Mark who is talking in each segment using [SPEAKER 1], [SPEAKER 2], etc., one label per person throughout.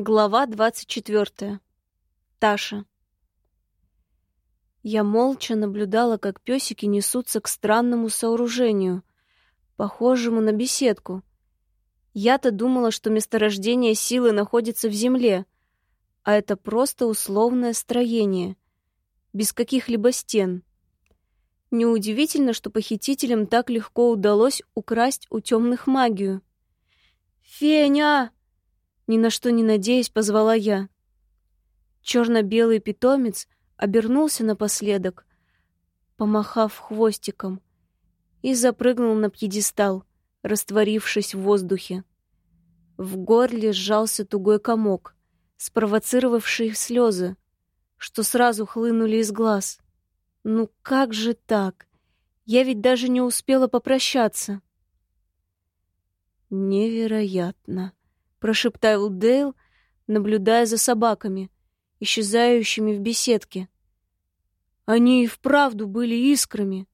[SPEAKER 1] Глава 24. Таша. Я молча наблюдала, как песики несутся к странному сооружению, похожему на беседку. Я-то думала, что месторождение силы находится в земле, а это просто условное строение, без каких-либо стен. Неудивительно, что похитителям так легко удалось украсть у темных магию. «Феня!» Ни на что не надеясь, позвала я. Черно-белый питомец обернулся напоследок, помахав хвостиком, и запрыгнул на пьедестал, растворившись в воздухе. В горле сжался тугой комок, спровоцировавший слезы, что сразу хлынули из глаз. Ну как же так? Я ведь даже не успела попрощаться. Невероятно прошептал Дейл, наблюдая за собаками, исчезающими в беседке. Они и вправду были искрами.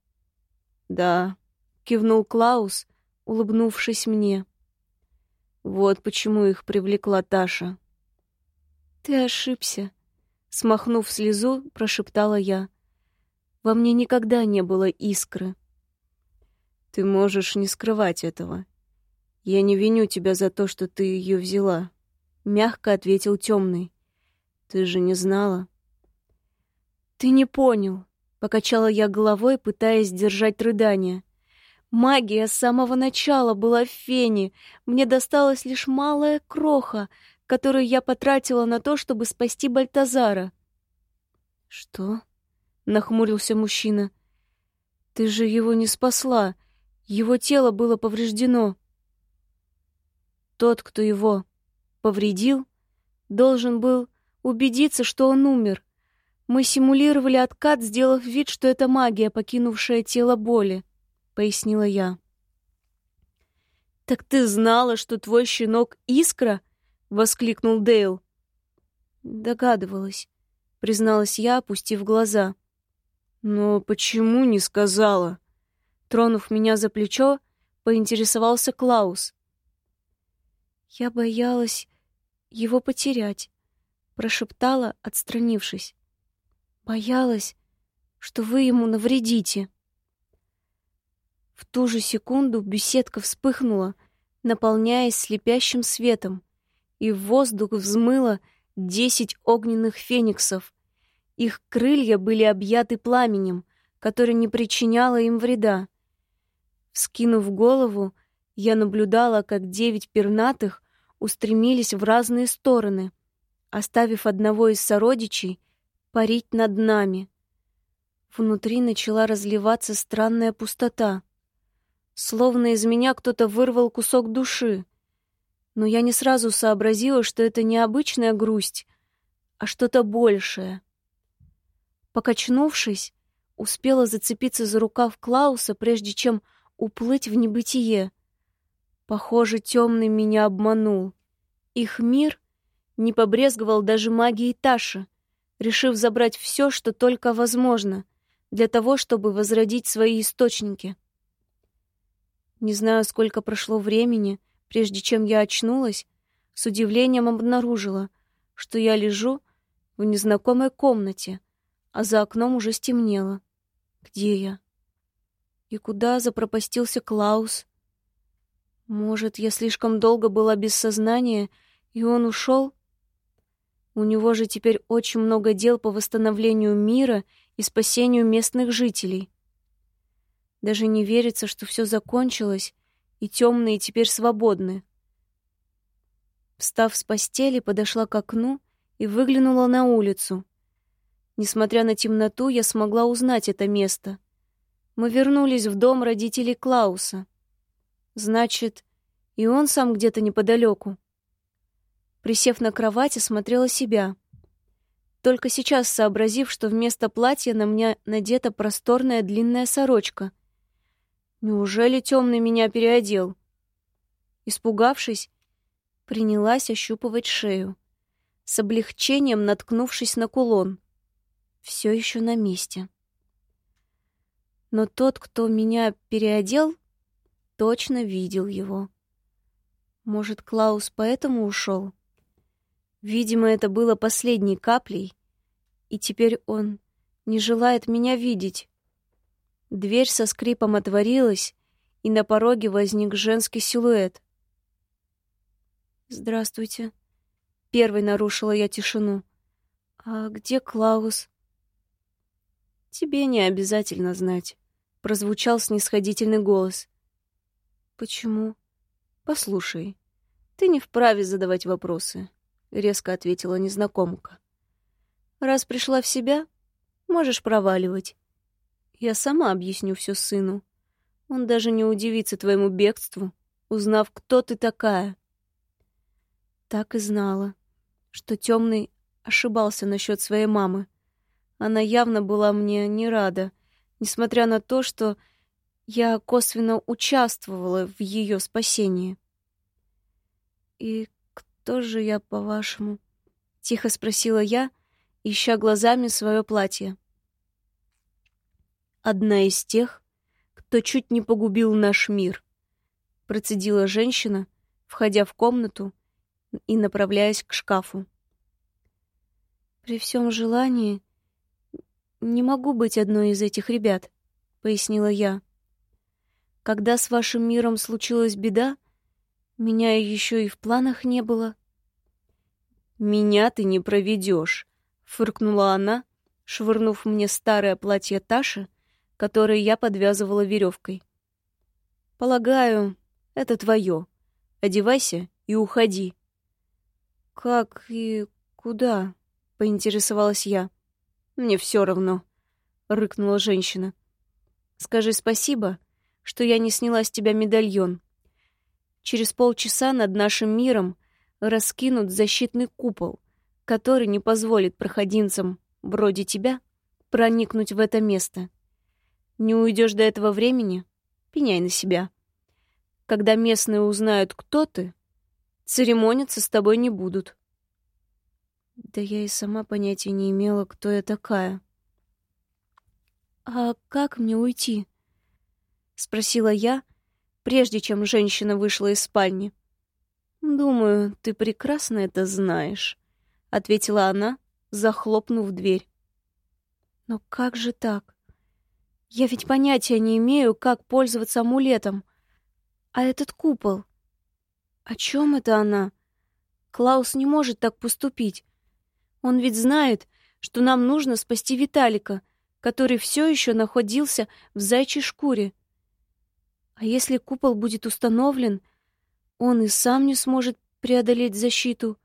[SPEAKER 1] Да, кивнул Клаус, улыбнувшись мне. Вот почему их привлекла Таша. Ты ошибся, смахнув слезу, прошептала я. Во мне никогда не было искры. Ты можешь не скрывать этого. «Я не виню тебя за то, что ты ее взяла», — мягко ответил темный. «Ты же не знала». «Ты не понял», — покачала я головой, пытаясь сдержать рыдание. «Магия с самого начала была в фене. Мне досталась лишь малая кроха, которую я потратила на то, чтобы спасти Бальтазара». «Что?» — нахмурился мужчина. «Ты же его не спасла. Его тело было повреждено». Тот, кто его повредил, должен был убедиться, что он умер. Мы симулировали откат, сделав вид, что это магия, покинувшая тело боли, — пояснила я. «Так ты знала, что твой щенок — искра?» — воскликнул Дейл. «Догадывалась», — призналась я, опустив глаза. «Но почему не сказала?» Тронув меня за плечо, поинтересовался Клаус. Я боялась его потерять, прошептала, отстранившись. Боялась, что вы ему навредите. В ту же секунду беседка вспыхнула, наполняясь слепящим светом, и в воздух взмыло десять огненных фениксов. Их крылья были объяты пламенем, которое не причиняло им вреда. Вскинув голову, я наблюдала, как девять пернатых устремились в разные стороны, оставив одного из сородичей парить над нами. Внутри начала разливаться странная пустота. Словно из меня кто-то вырвал кусок души. Но я не сразу сообразила, что это не обычная грусть, а что-то большее. Покачнувшись, успела зацепиться за рукав Клауса, прежде чем уплыть в небытие — Похоже, темный меня обманул. Их мир не побрезговал даже магией Таши, решив забрать все, что только возможно, для того, чтобы возродить свои источники. Не знаю, сколько прошло времени, прежде чем я очнулась, с удивлением обнаружила, что я лежу в незнакомой комнате, а за окном уже стемнело. Где я? И куда запропастился Клаус? Может, я слишком долго была без сознания, и он ушел? У него же теперь очень много дел по восстановлению мира и спасению местных жителей. Даже не верится, что все закончилось, и темные теперь свободны. Встав с постели, подошла к окну и выглянула на улицу. Несмотря на темноту, я смогла узнать это место. Мы вернулись в дом родителей Клауса — Значит, и он сам где-то неподалеку. Присев на кровать, осмотрела себя. Только сейчас сообразив, что вместо платья на мне надета просторная длинная сорочка. Неужели темный меня переодел? Испугавшись, принялась ощупывать шею, с облегчением наткнувшись на кулон. Все еще на месте. Но тот, кто меня переодел, точно видел его. Может, Клаус поэтому ушел? Видимо, это было последней каплей, и теперь он не желает меня видеть. Дверь со скрипом отворилась, и на пороге возник женский силуэт. «Здравствуйте». Первой нарушила я тишину. «А где Клаус?» «Тебе не обязательно знать», — прозвучал снисходительный голос. «Почему?» «Послушай, ты не вправе задавать вопросы», — резко ответила незнакомка. «Раз пришла в себя, можешь проваливать. Я сама объясню все сыну. Он даже не удивится твоему бегству, узнав, кто ты такая». Так и знала, что темный ошибался насчет своей мамы. Она явно была мне не рада, несмотря на то, что я косвенно участвовала в ее спасении. «И кто же я, по-вашему?» — тихо спросила я, ища глазами свое платье. «Одна из тех, кто чуть не погубил наш мир», — процедила женщина, входя в комнату и направляясь к шкафу. «При всем желании не могу быть одной из этих ребят», — пояснила я. Когда с вашим миром случилась беда, меня еще и в планах не было. Меня ты не проведешь, фыркнула она, швырнув мне старое платье Таши, которое я подвязывала веревкой. Полагаю, это твое. Одевайся и уходи. Как и куда? поинтересовалась я. Мне все равно, рыкнула женщина. Скажи спасибо что я не сняла с тебя медальон. Через полчаса над нашим миром раскинут защитный купол, который не позволит проходимцам, вроде тебя, проникнуть в это место. Не уйдешь до этого времени — пеняй на себя. Когда местные узнают, кто ты, церемониться с тобой не будут. Да я и сама понятия не имела, кто я такая. «А как мне уйти?» — спросила я, прежде чем женщина вышла из спальни. «Думаю, ты прекрасно это знаешь», — ответила она, захлопнув дверь. «Но как же так? Я ведь понятия не имею, как пользоваться амулетом. А этот купол? О чем это она? Клаус не может так поступить. Он ведь знает, что нам нужно спасти Виталика, который все еще находился в зайчьей шкуре. А если купол будет установлен, он и сам не сможет преодолеть защиту.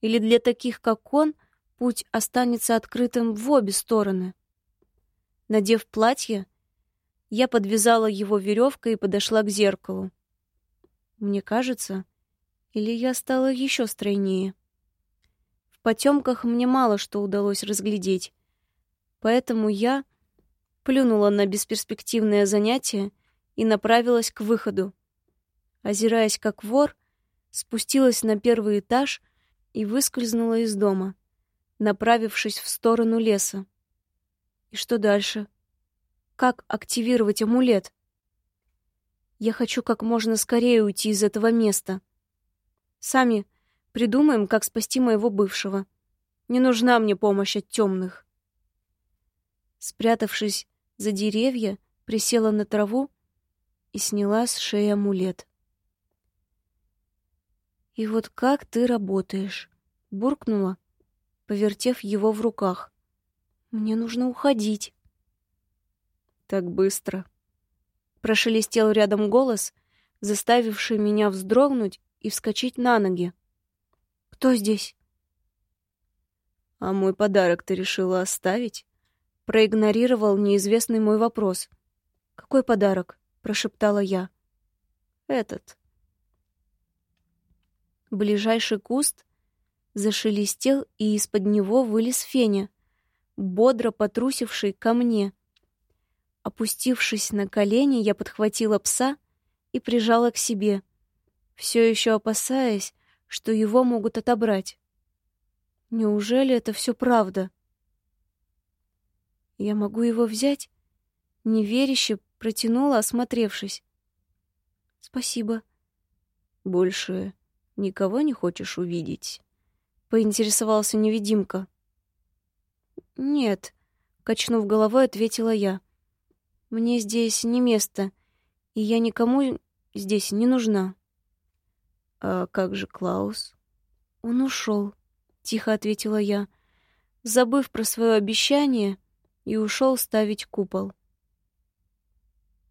[SPEAKER 1] Или для таких, как он, путь останется открытым в обе стороны. Надев платье, я подвязала его веревкой и подошла к зеркалу. Мне кажется, или я стала еще стройнее. В потемках мне мало что удалось разглядеть, поэтому я плюнула на бесперспективное занятие и направилась к выходу. Озираясь как вор, спустилась на первый этаж и выскользнула из дома, направившись в сторону леса. И что дальше? Как активировать амулет? Я хочу как можно скорее уйти из этого места. Сами придумаем, как спасти моего бывшего. Не нужна мне помощь от темных. Спрятавшись за деревья, присела на траву и сняла с шеи амулет. «И вот как ты работаешь?» — буркнула, повертев его в руках. «Мне нужно уходить». «Так быстро!» — прошелестел рядом голос, заставивший меня вздрогнуть и вскочить на ноги. «Кто здесь?» «А мой подарок ты решила оставить?» Проигнорировал неизвестный мой вопрос. «Какой подарок?» — прошептала я. «Этот». Ближайший куст зашелестел, и из-под него вылез Феня, бодро потрусивший ко мне. Опустившись на колени, я подхватила пса и прижала к себе, все еще опасаясь, что его могут отобрать. Неужели это все правда? Я могу его взять? Неверяще Протянула, осмотревшись. «Спасибо». «Больше никого не хочешь увидеть?» поинтересовался невидимка. «Нет», — качнув головой, ответила я. «Мне здесь не место, и я никому здесь не нужна».
[SPEAKER 2] «А как же Клаус?»
[SPEAKER 1] «Он ушел», — тихо ответила я, забыв про свое обещание, и ушел ставить купол.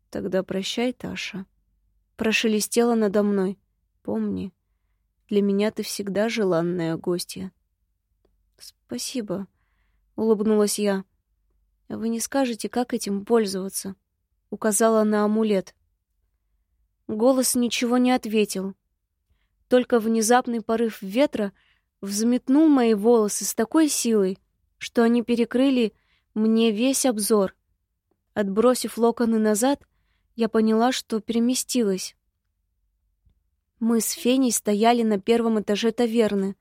[SPEAKER 2] «Тогда прощай, Таша», —
[SPEAKER 1] прошелестело надо мной.
[SPEAKER 2] «Помни, для меня ты всегда желанная гостья».
[SPEAKER 1] «Спасибо», — улыбнулась я. «А вы не скажете, как этим пользоваться?» — указала на амулет. Голос ничего не ответил. Только внезапный порыв ветра взметнул мои волосы с такой силой, что они перекрыли мне весь обзор. Отбросив локоны назад, я поняла, что переместилась. Мы с Феней стояли на первом этаже таверны.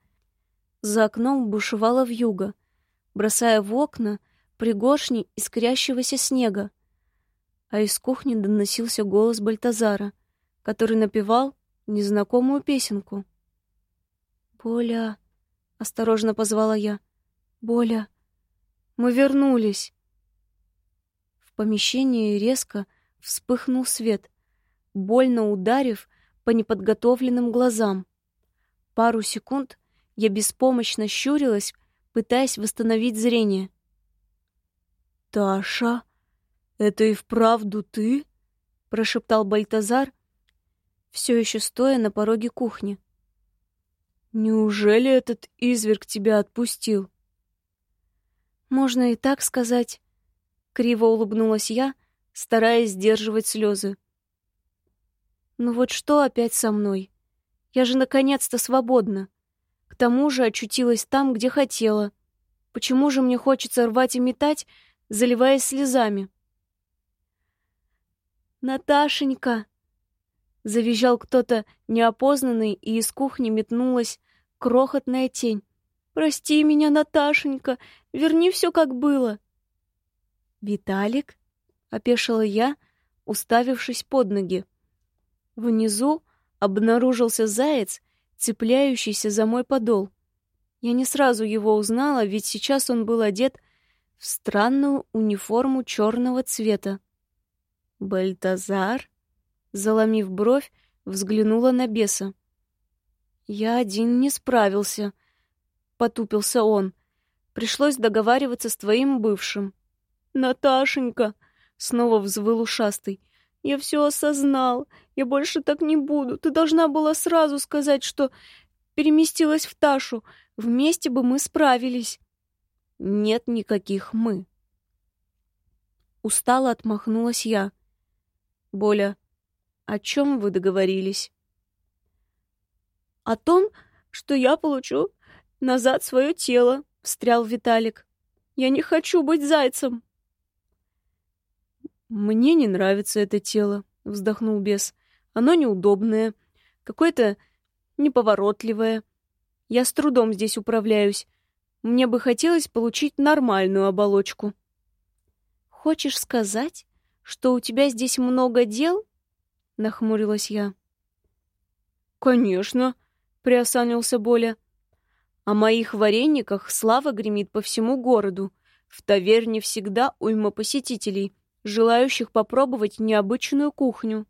[SPEAKER 1] За окном бушевала вьюга, бросая в окна пригоршни искрящегося снега. А из кухни доносился голос Бальтазара, который напевал незнакомую песенку. «Боля!» — осторожно позвала я. «Боля!» Мы вернулись!» В помещении резко вспыхнул свет, больно ударив по неподготовленным глазам. Пару секунд я беспомощно щурилась, пытаясь восстановить зрение.
[SPEAKER 2] «Таша, это и вправду ты?» — прошептал Бальтазар, все еще стоя на пороге кухни. «Неужели этот изверг тебя отпустил?»
[SPEAKER 1] «Можно и так сказать», — криво улыбнулась я, стараясь сдерживать слезы. «Ну вот что опять со мной? Я же наконец-то свободна. К тому же очутилась там, где хотела. Почему же мне хочется рвать и метать, заливаясь слезами?» «Наташенька!» — завизжал кто-то неопознанный, и из кухни метнулась крохотная тень. «Прости меня, Наташенька, верни все, как было». «Виталик?» — опешила я, уставившись под ноги. Внизу обнаружился заяц, цепляющийся за мой подол. Я не сразу его узнала, ведь сейчас он был одет в странную униформу черного цвета. «Бальтазар?» Заломив бровь, взглянула на беса. «Я один не справился», — потупился он. «Пришлось договариваться с твоим бывшим». «Наташенька!» — снова взвыл ушастый. «Я все осознал. Я больше так не буду. Ты должна была сразу сказать, что переместилась в Ташу. Вместе бы мы справились». «Нет никаких «мы». Устало отмахнулась я. «Боля, о чем вы договорились?» «О том, что я получу назад свое тело», — встрял Виталик. «Я не хочу быть зайцем».
[SPEAKER 2] «Мне не нравится это тело», — вздохнул бес. «Оно неудобное, какое-то неповоротливое. Я с трудом здесь управляюсь. Мне бы хотелось получить нормальную оболочку».
[SPEAKER 1] «Хочешь сказать, что у тебя здесь много дел?» — нахмурилась я.
[SPEAKER 2] «Конечно», — приосанился Боля. «О моих варениках слава гремит по всему городу. В таверне всегда уйма посетителей» желающих попробовать необычную кухню.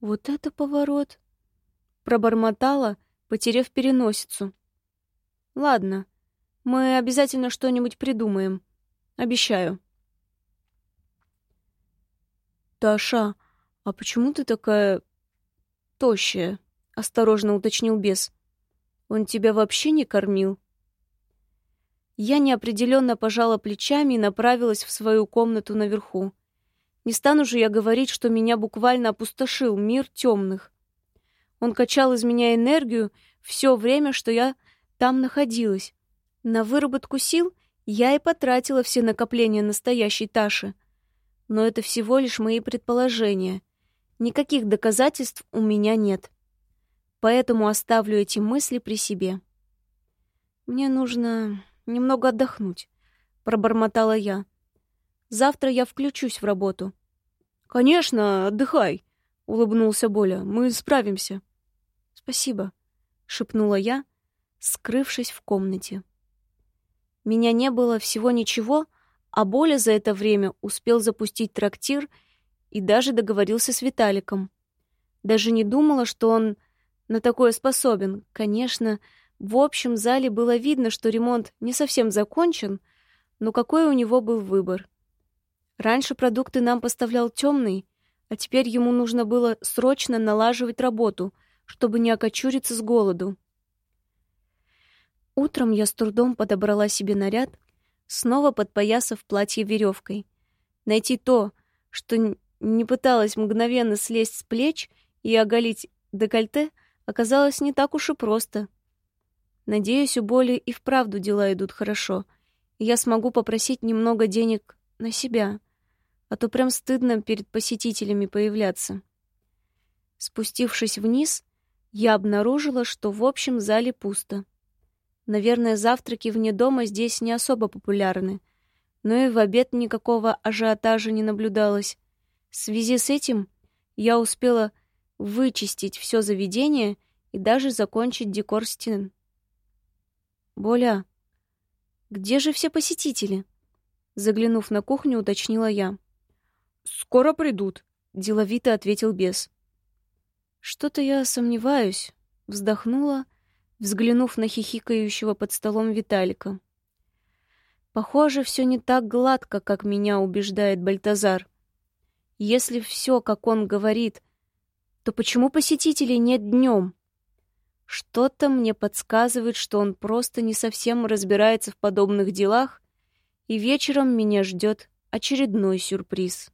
[SPEAKER 1] «Вот это поворот!» — пробормотала, потеряв переносицу. «Ладно, мы обязательно что-нибудь придумаем. Обещаю».
[SPEAKER 2] «Таша, а почему ты такая... тощая?» — осторожно уточнил бес. «Он тебя вообще не кормил?»
[SPEAKER 1] Я неопределенно пожала плечами и направилась в свою комнату наверху. Не стану же я говорить, что меня буквально опустошил мир темных. Он качал из меня энергию все время, что я там находилась. На выработку сил я и потратила все накопления настоящей Таши. Но это всего лишь мои предположения. Никаких доказательств у меня нет. Поэтому оставлю эти мысли при себе. Мне нужно немного отдохнуть», — пробормотала я. «Завтра я включусь в работу».
[SPEAKER 2] «Конечно, отдыхай», — улыбнулся Боля. «Мы справимся».
[SPEAKER 1] «Спасибо», — шепнула я, скрывшись в комнате. Меня не было всего ничего, а Боля за это время успел запустить трактир и даже договорился с Виталиком. Даже не думала, что он на такое способен. Конечно, в общем зале было видно, что ремонт не совсем закончен, но какой у него был выбор? Раньше продукты нам поставлял темный, а теперь ему нужно было срочно налаживать работу, чтобы не окочуриться с голоду. Утром я с трудом подобрала себе наряд, снова подпоясав платье веревкой. Найти то, что не пыталась мгновенно слезть с плеч и оголить декольте, оказалось не так уж и просто. Надеюсь, у Боли и вправду дела идут хорошо, и я смогу попросить немного денег на себя, а то прям стыдно перед посетителями появляться. Спустившись вниз, я обнаружила, что в общем зале пусто. Наверное, завтраки вне дома здесь не особо популярны, но и в обед никакого ажиотажа не наблюдалось. В связи с этим я успела вычистить все заведение и даже закончить декор стен. «Боля, где же все посетители?» Заглянув на кухню, уточнила я.
[SPEAKER 2] «Скоро придут», — деловито ответил бес.
[SPEAKER 1] «Что-то я сомневаюсь», — вздохнула, — взглянув на хихикающего под столом Виталика. Похоже, все не так гладко, как меня убеждает Бальтазар. Если все, как он говорит, то почему посетителей нет днем? Что-то мне подсказывает, что он просто не совсем разбирается в подобных делах, и вечером меня ждет очередной сюрприз.